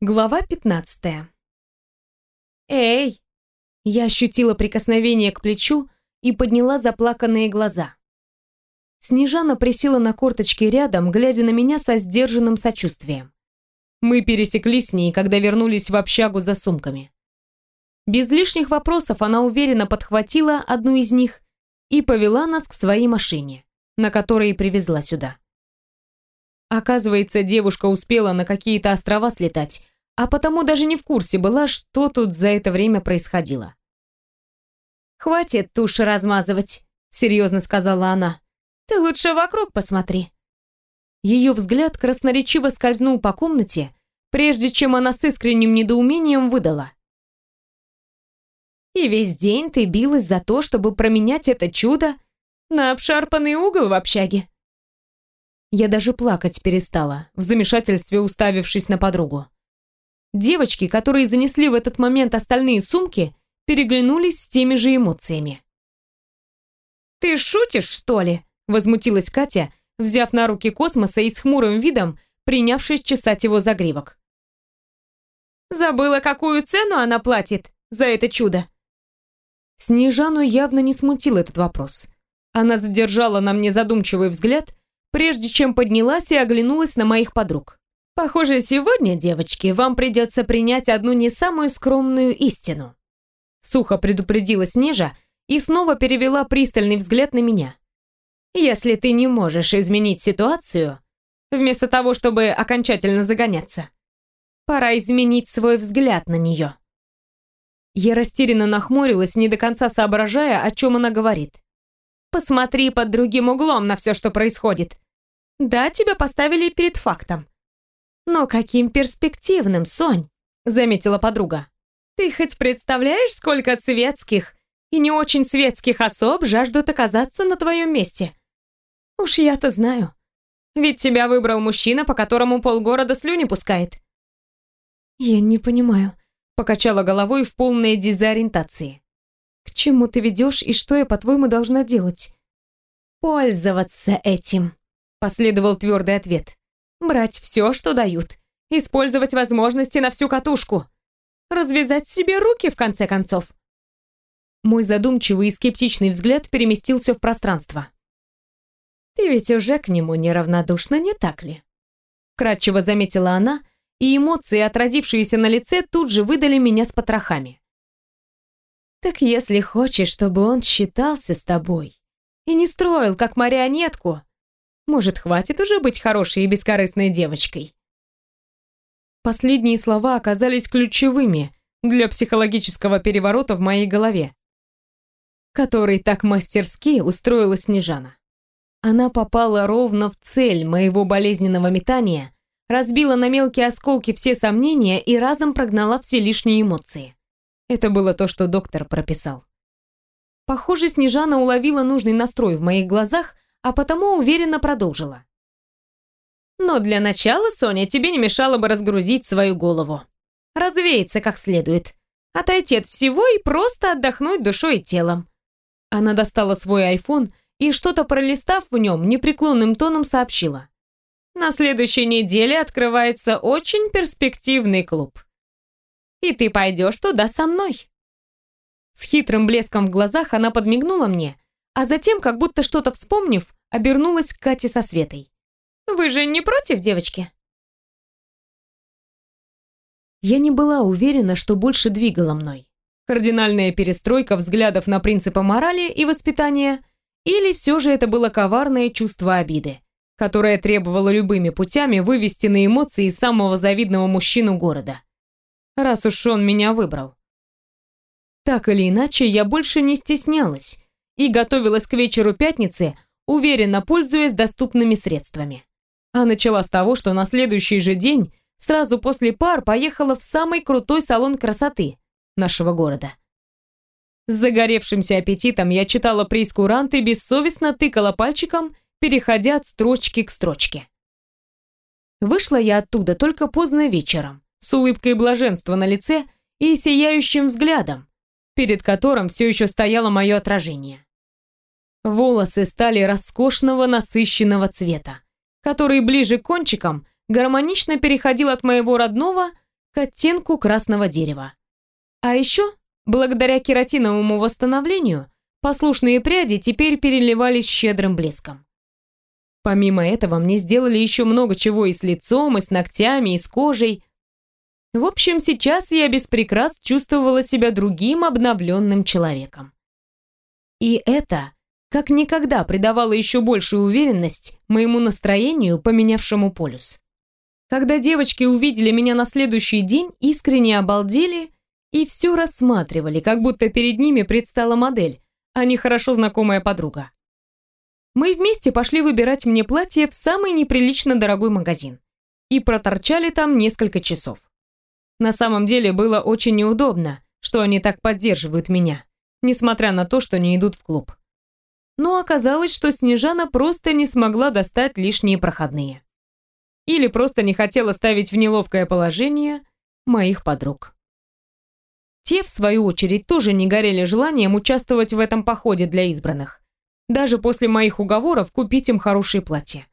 Глава 15. «Эй!» Я ощутила прикосновение к плечу и подняла заплаканные глаза. Снежана присела на корточки рядом, глядя на меня со сдержанным сочувствием. Мы пересеклись с ней, когда вернулись в общагу за сумками. Без лишних вопросов она уверенно подхватила одну из них и повела нас к своей машине, на которой и привезла сюда. Оказывается, девушка успела на какие-то острова слетать, а потому даже не в курсе была, что тут за это время происходило. «Хватит тушь размазывать», — серьезно сказала она. «Ты лучше вокруг посмотри». Ее взгляд красноречиво скользнул по комнате, прежде чем она с искренним недоумением выдала. «И весь день ты билась за то, чтобы променять это чудо на обшарпанный угол в общаге. Я даже плакать перестала, в замешательстве уставившись на подругу. Девочки, которые занесли в этот момент остальные сумки, переглянулись с теми же эмоциями. «Ты шутишь, что ли?» – возмутилась Катя, взяв на руки космоса и с хмурым видом принявшись чесать его загривок. «Забыла, какую цену она платит за это чудо?» Снежану явно не смутил этот вопрос. Она задержала на мне задумчивый взгляд прежде чем поднялась и оглянулась на моих подруг. «Похоже, сегодня, девочки, вам придется принять одну не самую скромную истину». Сухо предупредила Снежа и снова перевела пристальный взгляд на меня. «Если ты не можешь изменить ситуацию, вместо того, чтобы окончательно загоняться, пора изменить свой взгляд на нее». Я растерянно нахмурилась, не до конца соображая, о чем она говорит. Посмотри под другим углом на все, что происходит. Да, тебя поставили перед фактом. Но каким перспективным, Сонь, заметила подруга. Ты хоть представляешь, сколько светских и не очень светских особ жаждут оказаться на твоем месте? Уж я-то знаю. Ведь тебя выбрал мужчина, по которому полгорода слюни пускает. Я не понимаю, покачала головой в полной дезориентации. К чему ты ведешь и что я, по-твоему, должна делать? Пользоваться этим, последовал твердый ответ. Брать все, что дают. Использовать возможности на всю катушку. Развязать себе руки, в конце концов. Мой задумчивый и скептичный взгляд переместился в пространство. «Ты ведь уже к нему неравнодушна, не так ли?» Кратчево заметила она, и эмоции, отразившиеся на лице, тут же выдали меня с потрохами. Так если хочешь, чтобы он считался с тобой и не строил как марионетку, может, хватит уже быть хорошей и бескорыстной девочкой? Последние слова оказались ключевыми для психологического переворота в моей голове, который так мастерски устроила Снежана. Она попала ровно в цель моего болезненного метания, разбила на мелкие осколки все сомнения и разом прогнала все лишние эмоции. Это было то, что доктор прописал. Похоже, Снежана уловила нужный настрой в моих глазах, а потому уверенно продолжила. Но для начала, Соня, тебе не мешало бы разгрузить свою голову. Развеяться как следует. Отойти от всего и просто отдохнуть душой и телом. Она достала свой айфон и, что-то пролистав в нем, непреклонным тоном сообщила. На следующей неделе открывается очень перспективный клуб и ты пойдешь туда со мной». С хитрым блеском в глазах она подмигнула мне, а затем, как будто что-то вспомнив, обернулась к Кате со Светой. «Вы же не против, девочки?» Я не была уверена, что больше двигала мной. Кардинальная перестройка взглядов на принципы морали и воспитания, или все же это было коварное чувство обиды, которое требовало любыми путями вывести на эмоции самого завидного мужчину города раз уж он меня выбрал. Так или иначе, я больше не стеснялась и готовилась к вечеру пятницы, уверенно пользуясь доступными средствами. А начала с того, что на следующий же день, сразу после пар, поехала в самый крутой салон красоты нашего города. С загоревшимся аппетитом я читала прейскурант и бессовестно тыкала пальчиком, переходя от строчки к строчке. Вышла я оттуда только поздно вечером, с улыбкой блаженства на лице и сияющим взглядом, перед которым все еще стояло мое отражение. Волосы стали роскошного насыщенного цвета, который ближе к кончикам гармонично переходил от моего родного к оттенку красного дерева. А еще, благодаря кератиновому восстановлению, послушные пряди теперь переливались щедрым блеском. Помимо этого, мне сделали еще много чего и с лицом, и с ногтями, и с кожей. В общем, сейчас я без прикрас чувствовала себя другим обновленным человеком. И это как никогда придавало еще большую уверенность моему настроению, поменявшему полюс. Когда девочки увидели меня на следующий день, искренне обалдели и все рассматривали, как будто перед ними предстала модель, а не хорошо знакомая подруга. Мы вместе пошли выбирать мне платье в самый неприлично дорогой магазин и проторчали там несколько часов. На самом деле было очень неудобно, что они так поддерживают меня, несмотря на то, что не идут в клуб. Но оказалось, что Снежана просто не смогла достать лишние проходные. Или просто не хотела ставить в неловкое положение моих подруг. Те, в свою очередь, тоже не горели желанием участвовать в этом походе для избранных. Даже после моих уговоров купить им хорошие платья.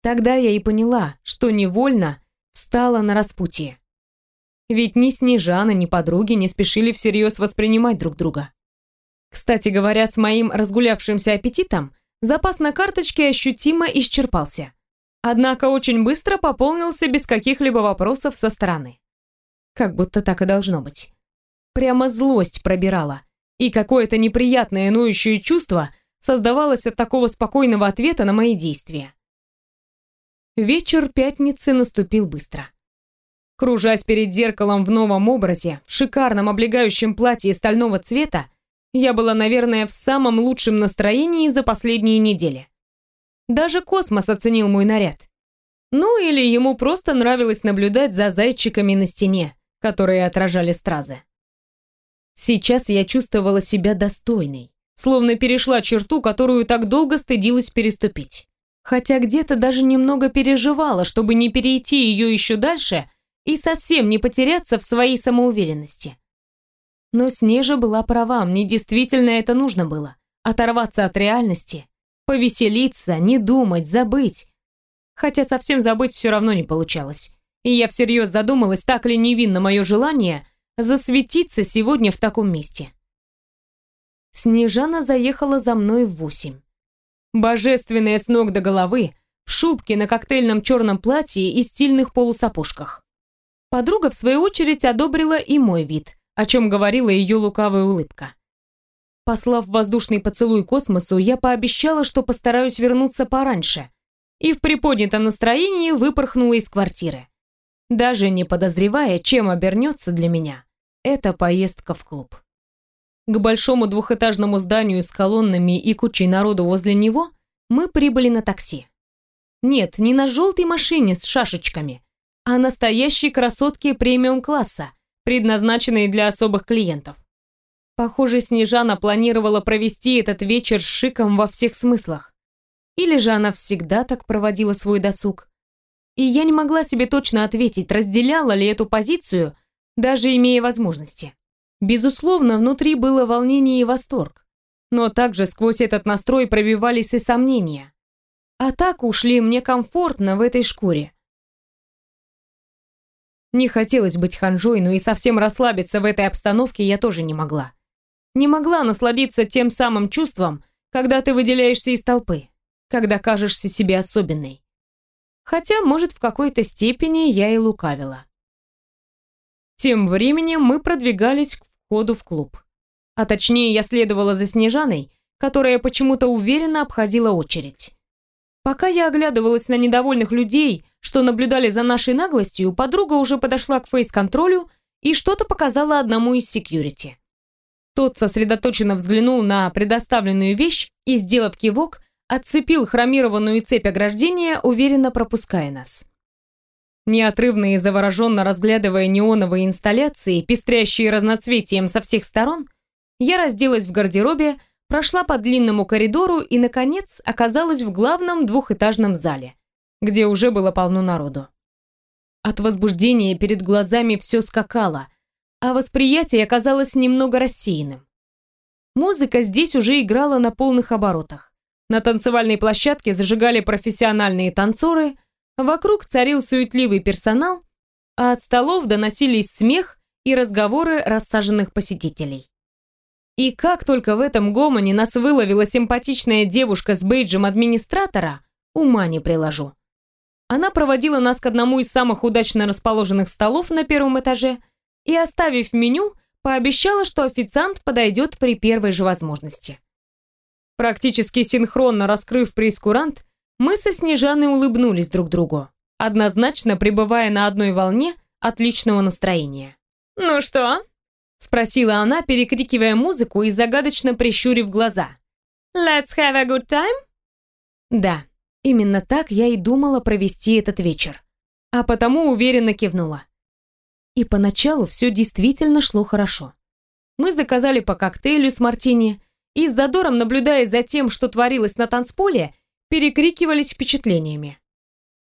Тогда я и поняла, что невольно встала на распутье. Ведь ни Снежана, ни подруги не спешили всерьез воспринимать друг друга. Кстати говоря, с моим разгулявшимся аппетитом запас на карточке ощутимо исчерпался. Однако очень быстро пополнился без каких-либо вопросов со стороны. Как будто так и должно быть. Прямо злость пробирала, и какое-то неприятное ноющее чувство создавалось от такого спокойного ответа на мои действия. Вечер пятницы наступил быстро. Кружась перед зеркалом в новом образе, в шикарном облегающем платье стального цвета, я была, наверное, в самом лучшем настроении за последние недели. Даже космос оценил мой наряд. Ну или ему просто нравилось наблюдать за зайчиками на стене, которые отражали стразы. Сейчас я чувствовала себя достойной, словно перешла черту, которую так долго стыдилась переступить. Хотя где-то даже немного переживала, чтобы не перейти ее еще дальше и совсем не потеряться в своей самоуверенности. Но Снежа была права, мне действительно это нужно было. Оторваться от реальности, повеселиться, не думать, забыть. Хотя совсем забыть все равно не получалось. И я всерьез задумалась, так ли невинно мое желание засветиться сегодня в таком месте. Снежана заехала за мной в восемь. Божественная с ног до головы, в шубке на коктейльном черном платье и стильных полусапожках. Подруга, в свою очередь, одобрила и мой вид, о чем говорила ее лукавая улыбка. Послав воздушный поцелуй космосу, я пообещала, что постараюсь вернуться пораньше, и в приподнятом настроении выпорхнула из квартиры даже не подозревая, чем обернется для меня эта поездка в клуб. К большому двухэтажному зданию с колоннами и кучей народу возле него мы прибыли на такси. Нет, не на желтой машине с шашечками, а настоящей красотке премиум-класса, предназначенной для особых клиентов. Похоже, Снежана планировала провести этот вечер с шиком во всех смыслах. Или же она всегда так проводила свой досуг и я не могла себе точно ответить, разделяла ли эту позицию, даже имея возможности. Безусловно, внутри было волнение и восторг, но также сквозь этот настрой пробивались и сомнения. А так ушли мне комфортно в этой шкуре. Не хотелось быть ханжой, но и совсем расслабиться в этой обстановке я тоже не могла. Не могла насладиться тем самым чувством, когда ты выделяешься из толпы, когда кажешься себе особенной. Хотя, может, в какой-то степени я и лукавила. Тем временем мы продвигались к входу в клуб. А точнее, я следовала за Снежаной, которая почему-то уверенно обходила очередь. Пока я оглядывалась на недовольных людей, что наблюдали за нашей наглостью, подруга уже подошла к фейс-контролю и что-то показала одному из секьюрити. Тот сосредоточенно взглянул на предоставленную вещь и, сделав кивок, отцепил хромированную цепь ограждения, уверенно пропуская нас. Неотрывно и завороженно разглядывая неоновые инсталляции, пестрящие разноцветием со всех сторон, я разделась в гардеробе, прошла по длинному коридору и, наконец, оказалась в главном двухэтажном зале, где уже было полно народу. От возбуждения перед глазами все скакало, а восприятие оказалось немного рассеянным. Музыка здесь уже играла на полных оборотах. На танцевальной площадке зажигали профессиональные танцоры, вокруг царил суетливый персонал, а от столов доносились смех и разговоры рассаженных посетителей. И как только в этом гомоне нас выловила симпатичная девушка с бейджем администратора, ума не приложу. Она проводила нас к одному из самых удачно расположенных столов на первом этаже и, оставив меню, пообещала, что официант подойдет при первой же возможности. Практически синхронно раскрыв прейскурант, мы со Снежаной улыбнулись друг другу, однозначно пребывая на одной волне отличного настроения. «Ну что?» — спросила она, перекрикивая музыку и загадочно прищурив глаза. «Let's have a good time?» Да, именно так я и думала провести этот вечер, а потому уверенно кивнула. И поначалу все действительно шло хорошо. Мы заказали по коктейлю с мартини и с задором, наблюдая за тем, что творилось на танцполе, перекрикивались впечатлениями.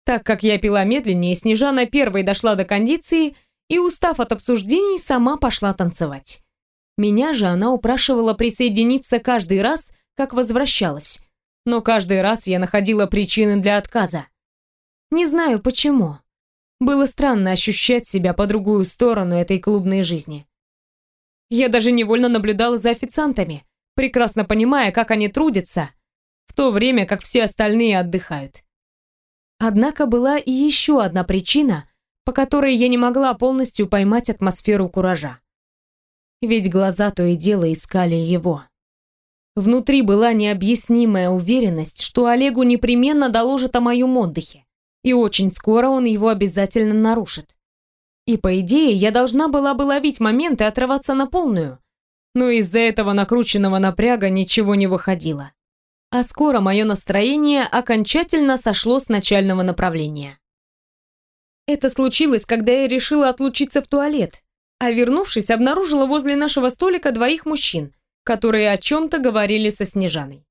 Так как я пила медленнее, Снежана первой дошла до кондиции и, устав от обсуждений, сама пошла танцевать. Меня же она упрашивала присоединиться каждый раз, как возвращалась, но каждый раз я находила причины для отказа. Не знаю почему. Было странно ощущать себя по другую сторону этой клубной жизни. Я даже невольно наблюдала за официантами, прекрасно понимая, как они трудятся, в то время как все остальные отдыхают. Однако была и еще одна причина, по которой я не могла полностью поймать атмосферу куража. Ведь глаза то и дело искали его. Внутри была необъяснимая уверенность, что Олегу непременно доложат о моем отдыхе, и очень скоро он его обязательно нарушит. И по идее, я должна была бы ловить момент и отрываться на полную, но из-за этого накрученного напряга ничего не выходило. А скоро мое настроение окончательно сошло с начального направления. Это случилось, когда я решила отлучиться в туалет, а вернувшись, обнаружила возле нашего столика двоих мужчин, которые о чем-то говорили со Снежаной.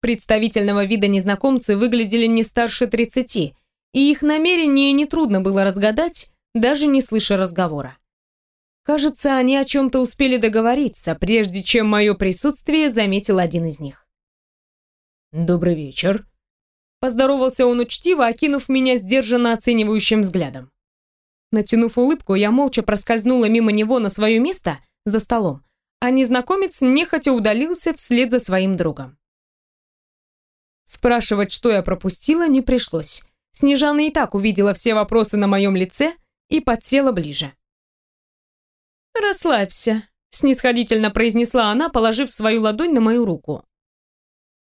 Представительного вида незнакомцы выглядели не старше 30, и их намерение нетрудно было разгадать, даже не слыша разговора. Кажется, они о чем-то успели договориться, прежде чем мое присутствие заметил один из них. «Добрый вечер», — поздоровался он учтиво, окинув меня сдержанно оценивающим взглядом. Натянув улыбку, я молча проскользнула мимо него на свое место за столом, а незнакомец нехотя удалился вслед за своим другом. Спрашивать, что я пропустила, не пришлось. Снежана и так увидела все вопросы на моем лице и подсела ближе. «Расслабься», — снисходительно произнесла она, положив свою ладонь на мою руку.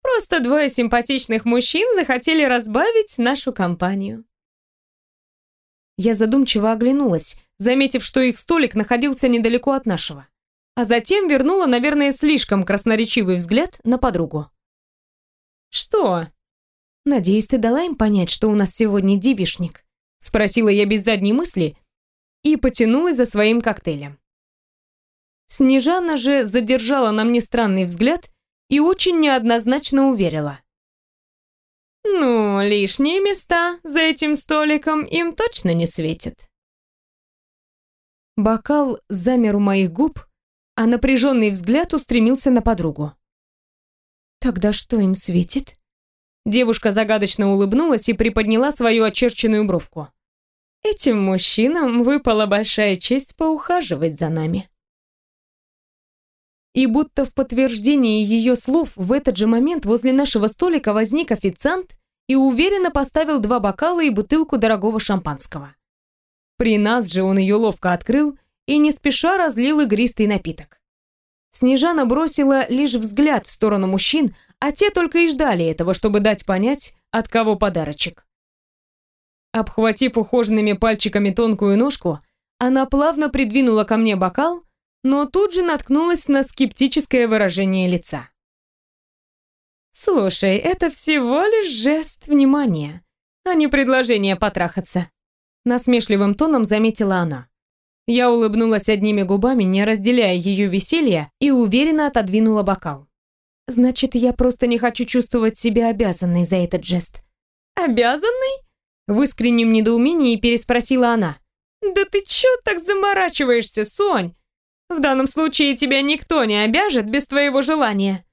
«Просто двое симпатичных мужчин захотели разбавить нашу компанию». Я задумчиво оглянулась, заметив, что их столик находился недалеко от нашего, а затем вернула, наверное, слишком красноречивый взгляд на подругу. «Что?» «Надеюсь, ты дала им понять, что у нас сегодня девишник?» Спросила я без задней мысли и потянулась за своим коктейлем. Снежана же задержала на мне странный взгляд и очень неоднозначно уверила. «Ну, лишние места за этим столиком им точно не светит». Бокал замер у моих губ, а напряженный взгляд устремился на подругу. «Тогда что им светит?» Девушка загадочно улыбнулась и приподняла свою очерченную бровку. «Этим мужчинам выпала большая честь поухаживать за нами». И будто в подтверждении ее слов в этот же момент возле нашего столика возник официант и уверенно поставил два бокала и бутылку дорогого шампанского. При нас же он ее ловко открыл и не спеша разлил игристый напиток. Снежана бросила лишь взгляд в сторону мужчин, а те только и ждали этого, чтобы дать понять, от кого подарочек. Обхватив ухоженными пальчиками тонкую ножку, она плавно придвинула ко мне бокал, но тут же наткнулась на скептическое выражение лица. «Слушай, это всего лишь жест внимания, а не предложение потрахаться», насмешливым тоном заметила она. Я улыбнулась одними губами, не разделяя ее веселья, и уверенно отодвинула бокал. «Значит, я просто не хочу чувствовать себя обязанной за этот жест». «Обязанной?» В искреннем недоумении переспросила она. «Да ты чё так заморачиваешься, Сонь? В данном случае тебя никто не обяжет без твоего желания».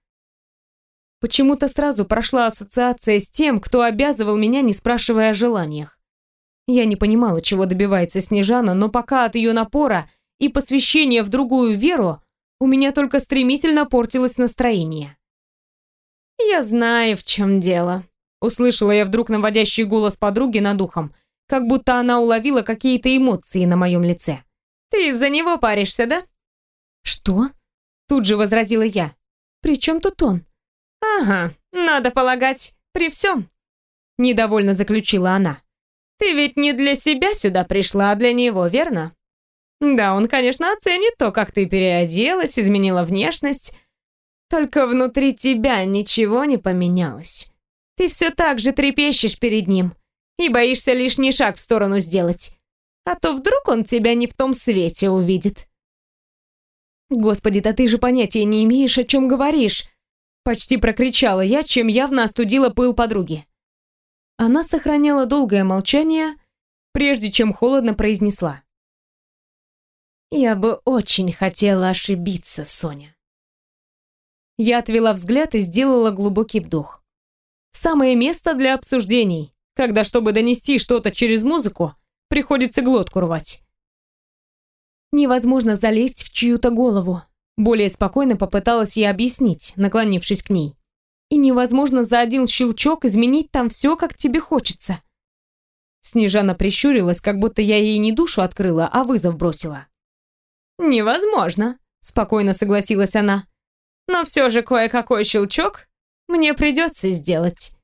Почему-то сразу прошла ассоциация с тем, кто обязывал меня, не спрашивая о желаниях. Я не понимала, чего добивается Снежана, но пока от ее напора и посвящения в другую веру у меня только стремительно портилось настроение. «Я знаю, в чем дело», — услышала я вдруг наводящий голос подруги над ухом, как будто она уловила какие-то эмоции на моем лице. «Ты из-за него паришься, да?» «Что?» — тут же возразила я. «При чем тут он?» «Ага, надо полагать, при всем», — недовольно заключила она. «Ты ведь не для себя сюда пришла, а для него, верно?» «Да, он, конечно, оценит то, как ты переоделась, изменила внешность, только внутри тебя ничего не поменялось. Ты все так же трепещешь перед ним и боишься лишний шаг в сторону сделать. А то вдруг он тебя не в том свете увидит». «Господи, да ты же понятия не имеешь, о чем говоришь!» Почти прокричала я, чем явно остудила пыл подруги. Она сохраняла долгое молчание, прежде чем холодно произнесла. «Я бы очень хотела ошибиться, Соня». Я отвела взгляд и сделала глубокий вдох. Самое место для обсуждений, когда, чтобы донести что-то через музыку, приходится глотку рвать. Невозможно залезть в чью-то голову. Более спокойно попыталась я объяснить, наклонившись к ней и невозможно за один щелчок изменить там все, как тебе хочется. Снежана прищурилась, как будто я ей не душу открыла, а вызов бросила. «Невозможно», — спокойно согласилась она. «Но все же кое-какой щелчок мне придется сделать».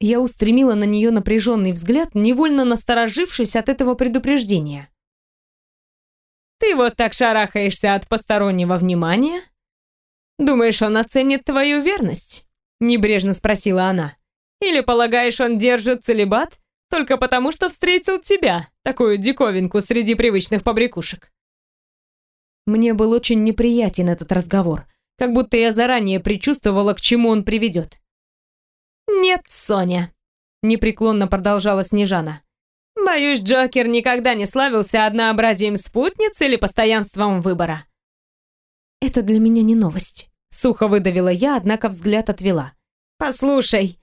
Я устремила на нее напряженный взгляд, невольно насторожившись от этого предупреждения. «Ты вот так шарахаешься от постороннего внимания?» «Думаешь, он оценит твою верность?» — небрежно спросила она. «Или полагаешь, он держит целебат только потому, что встретил тебя, такую диковинку среди привычных побрякушек?» Мне был очень неприятен этот разговор, как будто я заранее предчувствовала, к чему он приведет. «Нет, Соня», — непреклонно продолжала Снежана. «Боюсь, Джокер никогда не славился однообразием спутниц или постоянством выбора. «Это для меня не новость», — сухо выдавила я, однако взгляд отвела. «Послушай,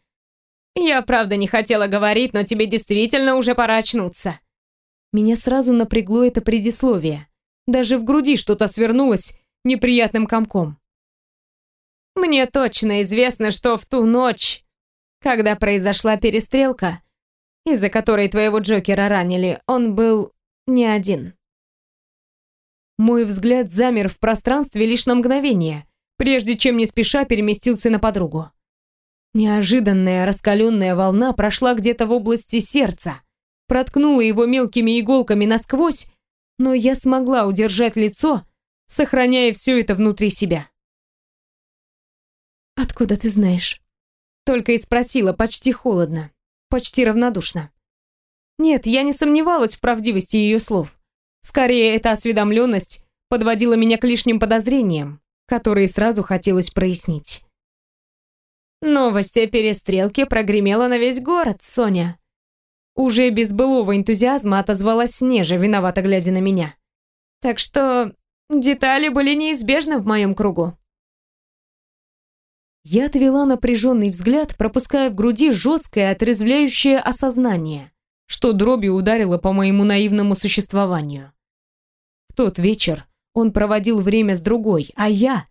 я правда не хотела говорить, но тебе действительно уже пора очнуться». Меня сразу напрягло это предисловие. Даже в груди что-то свернулось неприятным комком. «Мне точно известно, что в ту ночь, когда произошла перестрелка, из-за которой твоего Джокера ранили, он был не один». Мой взгляд замер в пространстве лишь на мгновение, прежде чем не спеша переместился на подругу. Неожиданная раскаленная волна прошла где-то в области сердца, проткнула его мелкими иголками насквозь, но я смогла удержать лицо, сохраняя все это внутри себя. «Откуда ты знаешь?» Только и спросила почти холодно, почти равнодушно. Нет, я не сомневалась в правдивости ее слов. Скорее, эта осведомленность подводила меня к лишним подозрениям, которые сразу хотелось прояснить. «Новость о перестрелке прогремела на весь город, Соня». Уже без былого энтузиазма отозвалась Снежа, виновато глядя на меня. «Так что детали были неизбежны в моем кругу». Я отвела напряженный взгляд, пропуская в груди жесткое отрезвляющее осознание что дробью ударило по моему наивному существованию. В тот вечер он проводил время с другой, а я,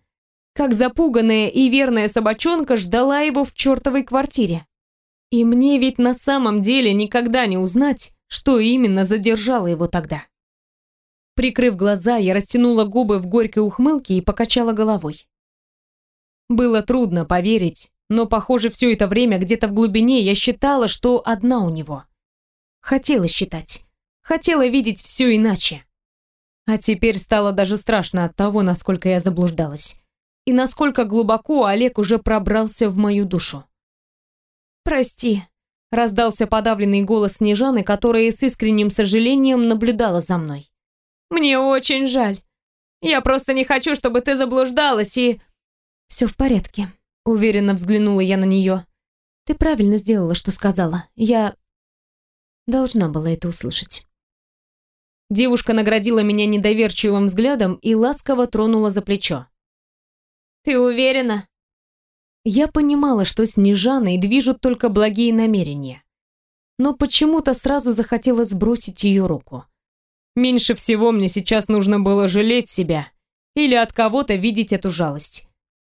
как запуганная и верная собачонка, ждала его в чертовой квартире. И мне ведь на самом деле никогда не узнать, что именно задержало его тогда. Прикрыв глаза, я растянула губы в горькой ухмылке и покачала головой. Было трудно поверить, но, похоже, все это время где-то в глубине я считала, что одна у него. Хотела считать. Хотела видеть все иначе. А теперь стало даже страшно от того, насколько я заблуждалась. И насколько глубоко Олег уже пробрался в мою душу. «Прости», — раздался подавленный голос Снежаны, которая с искренним сожалением наблюдала за мной. «Мне очень жаль. Я просто не хочу, чтобы ты заблуждалась и...» «Все в порядке», — уверенно взглянула я на нее. «Ты правильно сделала, что сказала. Я Должна была это услышать. Девушка наградила меня недоверчивым взглядом и ласково тронула за плечо. «Ты уверена?» Я понимала, что Снежаной движут только благие намерения. но почему-то сразу захотела сбросить ее руку. Меньше всего мне сейчас нужно было жалеть себя или от кого-то видеть эту жалость.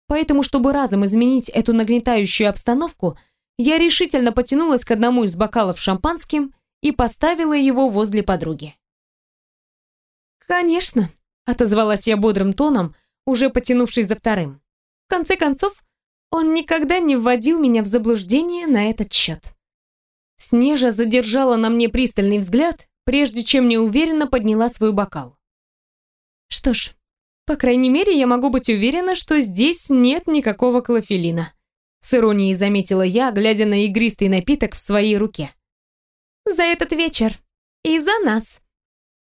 Поэтому, чтобы разом изменить эту нагнетающую обстановку, я решительно потянулась к одному из бокалов шампанским и поставила его возле подруги. «Конечно», — отозвалась я бодрым тоном, уже потянувшись за вторым. «В конце концов, он никогда не вводил меня в заблуждение на этот счет». Снежа задержала на мне пристальный взгляд, прежде чем неуверенно подняла свой бокал. «Что ж, по крайней мере, я могу быть уверена, что здесь нет никакого клофелина. С иронией заметила я, глядя на игристый напиток в своей руке. «За этот вечер. И за нас!»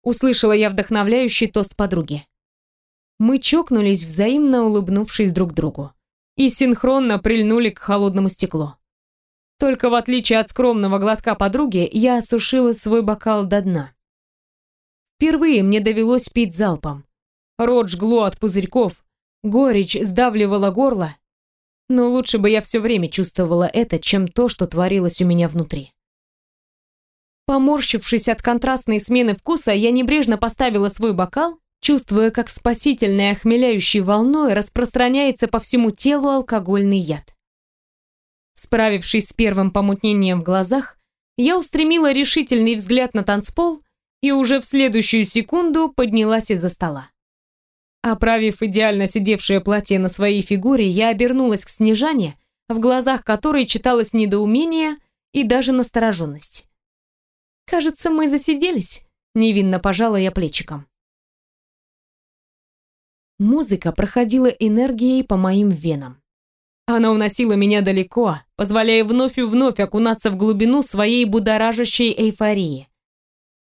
Услышала я вдохновляющий тост подруги. Мы чокнулись, взаимно улыбнувшись друг другу. И синхронно прильнули к холодному стеклу. Только в отличие от скромного глотка подруги, я осушила свой бокал до дна. Впервые мне довелось пить залпом. Рот жгло от пузырьков, горечь сдавливала горло, но лучше бы я все время чувствовала это, чем то, что творилось у меня внутри. Поморщившись от контрастной смены вкуса, я небрежно поставила свой бокал, чувствуя, как спасительной охмеляющей волной распространяется по всему телу алкогольный яд. Справившись с первым помутнением в глазах, я устремила решительный взгляд на танцпол и уже в следующую секунду поднялась из-за стола. Оправив идеально сидевшее платье на своей фигуре, я обернулась к Снежане, в глазах которой читалось недоумение и даже настороженность. «Кажется, мы засиделись», — невинно пожала я плечиком. Музыка проходила энергией по моим венам. Она уносила меня далеко, позволяя вновь и вновь окунаться в глубину своей будоражащей эйфории.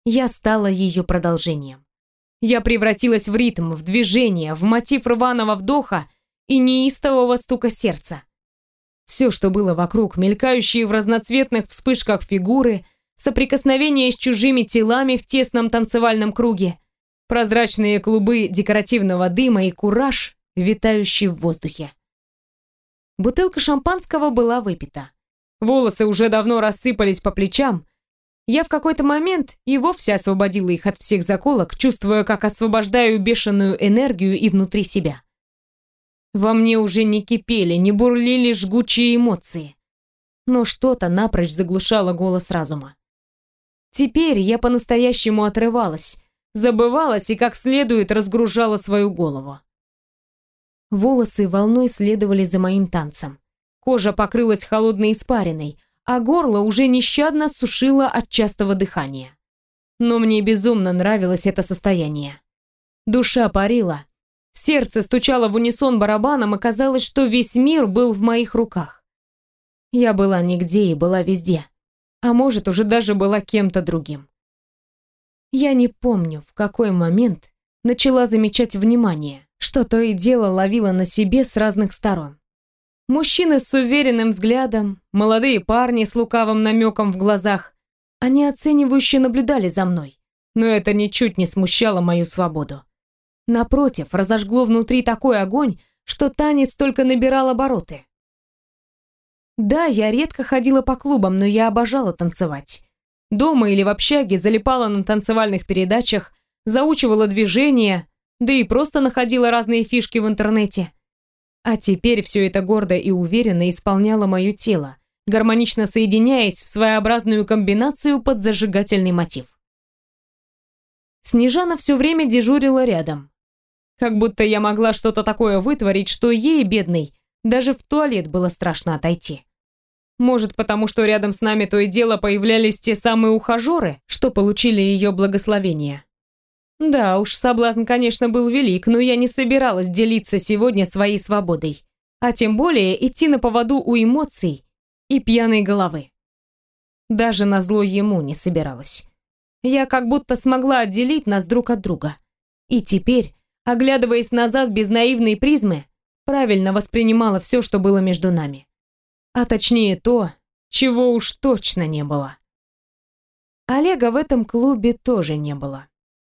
Я стала ее продолжением. Я превратилась в ритм, в движение, в мотив рваного вдоха и неистового стука сердца. Все, что было вокруг, мелькающие в разноцветных вспышках фигуры, соприкосновение с чужими телами в тесном танцевальном круге, прозрачные клубы декоративного дыма и кураж, витающий в воздухе. Бутылка шампанского была выпита. Волосы уже давно рассыпались по плечам, я в какой-то момент и вовсе освободила их от всех заколок, чувствуя, как освобождаю бешеную энергию и внутри себя. Во мне уже не кипели, не бурлили жгучие эмоции. Но что-то напрочь заглушало голос разума. Теперь я по-настоящему отрывалась, забывалась и как следует разгружала свою голову. Волосы волной следовали за моим танцем. Кожа покрылась холодной испариной, а горло уже нещадно сушило от частого дыхания. Но мне безумно нравилось это состояние. Душа парила, сердце стучало в унисон барабаном, и казалось, что весь мир был в моих руках. Я была нигде и была везде, а может, уже даже была кем-то другим. Я не помню, в какой момент начала замечать внимание, что то и дело ловила на себе с разных сторон. Мужчины с уверенным взглядом, молодые парни с лукавым намеком в глазах. Они оценивающе наблюдали за мной, но это ничуть не смущало мою свободу. Напротив, разожгло внутри такой огонь, что танец только набирал обороты. Да, я редко ходила по клубам, но я обожала танцевать. Дома или в общаге залипала на танцевальных передачах, заучивала движения, да и просто находила разные фишки в интернете. А теперь все это гордо и уверенно исполняло мое тело, гармонично соединяясь в своеобразную комбинацию под зажигательный мотив. Снежана все время дежурила рядом. Как будто я могла что-то такое вытворить, что ей, бедной, даже в туалет было страшно отойти. Может, потому что рядом с нами то и дело появлялись те самые ухажеры, что получили ее благословение. Да уж, соблазн, конечно, был велик, но я не собиралась делиться сегодня своей свободой, а тем более идти на поводу у эмоций и пьяной головы. Даже на зло ему не собиралась. Я как будто смогла отделить нас друг от друга. И теперь, оглядываясь назад без наивной призмы, правильно воспринимала все, что было между нами. А точнее то, чего уж точно не было. Олега в этом клубе тоже не было.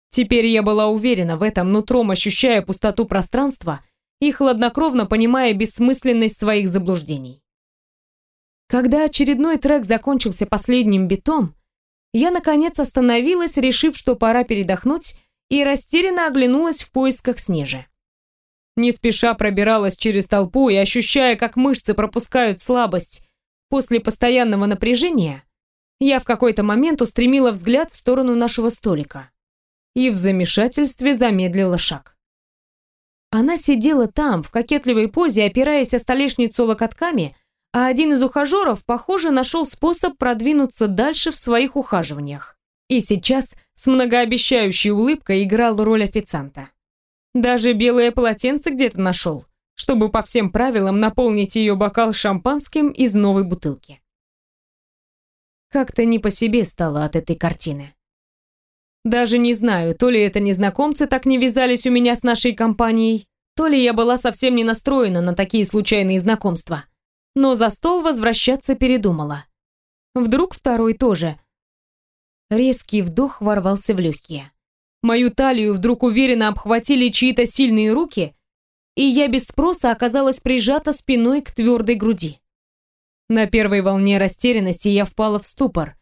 Теперь я была уверена в этом, нутром ощущая пустоту пространства и хладнокровно понимая бессмысленность своих заблуждений. Когда очередной трек закончился последним битом, я наконец остановилась, решив, что пора передохнуть, и растерянно оглянулась в поисках Снежи. Не спеша пробиралась через толпу и, ощущая, как мышцы пропускают слабость после постоянного напряжения, я в какой-то момент устремила взгляд в сторону нашего столика и в замешательстве замедлила шаг. Она сидела там, в кокетливой позе, опираясь о столешницу локотками, а один из ухажеров, похоже, нашел способ продвинуться дальше в своих ухаживаниях. И сейчас с многообещающей улыбкой играл роль официанта. Даже белое полотенце где-то нашел, чтобы по всем правилам наполнить ее бокал шампанским из новой бутылки. Как-то не по себе стало от этой картины. Даже не знаю, то ли это незнакомцы так не вязались у меня с нашей компанией, то ли я была совсем не настроена на такие случайные знакомства. Но за стол возвращаться передумала. Вдруг второй тоже. Резкий вдох ворвался в легкие. Мою талию вдруг уверенно обхватили чьи-то сильные руки, и я без спроса оказалась прижата спиной к твердой груди. На первой волне растерянности я впала в ступор.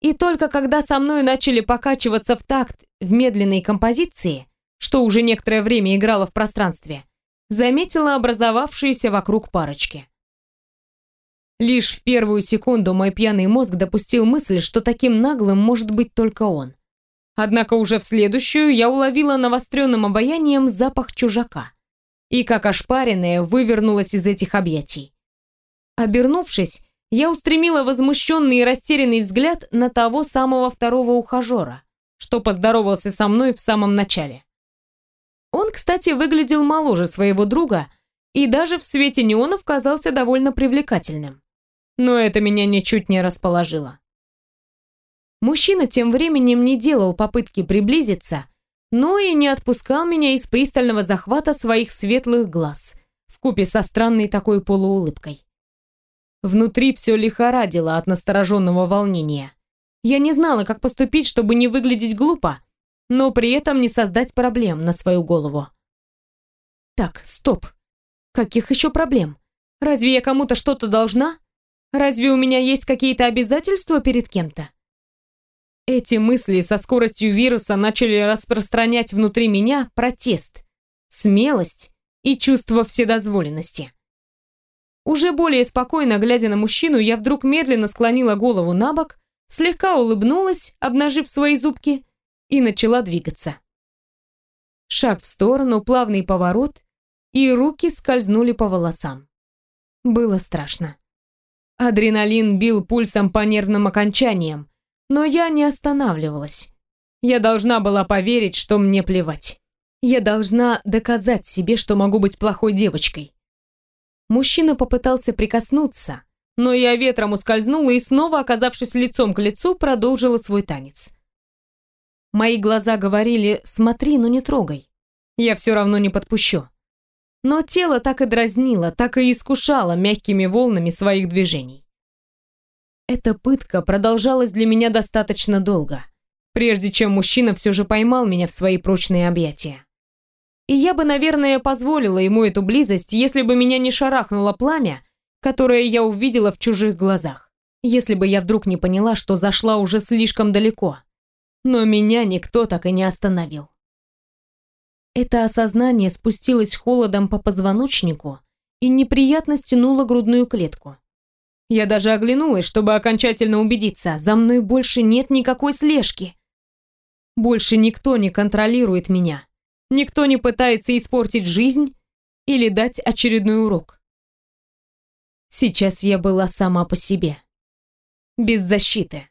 И только когда со мной начали покачиваться в такт в медленной композиции, что уже некоторое время играло в пространстве, заметила образовавшиеся вокруг парочки. Лишь в первую секунду мой пьяный мозг допустил мысль, что таким наглым может быть только он. Однако уже в следующую я уловила навостренным обаянием запах чужака. И как ошпаренная вывернулась из этих объятий. Обернувшись, я устремила возмущенный и растерянный взгляд на того самого второго ухажера, что поздоровался со мной в самом начале. Он, кстати, выглядел моложе своего друга и даже в свете неонов казался довольно привлекательным. Но это меня ничуть не расположило. Мужчина тем временем не делал попытки приблизиться, но и не отпускал меня из пристального захвата своих светлых глаз, вкупе со странной такой полуулыбкой. Внутри все лихорадило от настороженного волнения. Я не знала, как поступить, чтобы не выглядеть глупо, но при этом не создать проблем на свою голову. Так, стоп. Каких еще проблем? Разве я кому-то что-то должна? Разве у меня есть какие-то обязательства перед кем-то? Эти мысли со скоростью вируса начали распространять внутри меня протест, смелость и чувство вседозволенности. Уже более спокойно глядя на мужчину, я вдруг медленно склонила голову на бок, слегка улыбнулась, обнажив свои зубки, и начала двигаться. Шаг в сторону, плавный поворот, и руки скользнули по волосам. Было страшно. Адреналин бил пульсом по нервным окончаниям, но я не останавливалась. Я должна была поверить, что мне плевать. Я должна доказать себе, что могу быть плохой девочкой. Мужчина попытался прикоснуться, но я ветром ускользнула и снова, оказавшись лицом к лицу, продолжила свой танец. Мои глаза говорили «смотри, но не трогай». Я все равно не подпущу. Но тело так и дразнило, так и искушало мягкими волнами своих движений. Эта пытка продолжалась для меня достаточно долго, прежде чем мужчина все же поймал меня в свои прочные объятия. И я бы, наверное, позволила ему эту близость, если бы меня не шарахнуло пламя, которое я увидела в чужих глазах. Если бы я вдруг не поняла, что зашла уже слишком далеко. Но меня никто так и не остановил. Это осознание спустилось холодом по позвоночнику и неприятно стянуло грудную клетку. Я даже оглянулась, чтобы окончательно убедиться, за мной больше нет никакой слежки. Больше никто не контролирует меня. Никто не пытается испортить жизнь или дать очередной урок. Сейчас я была сама по себе. Без защиты.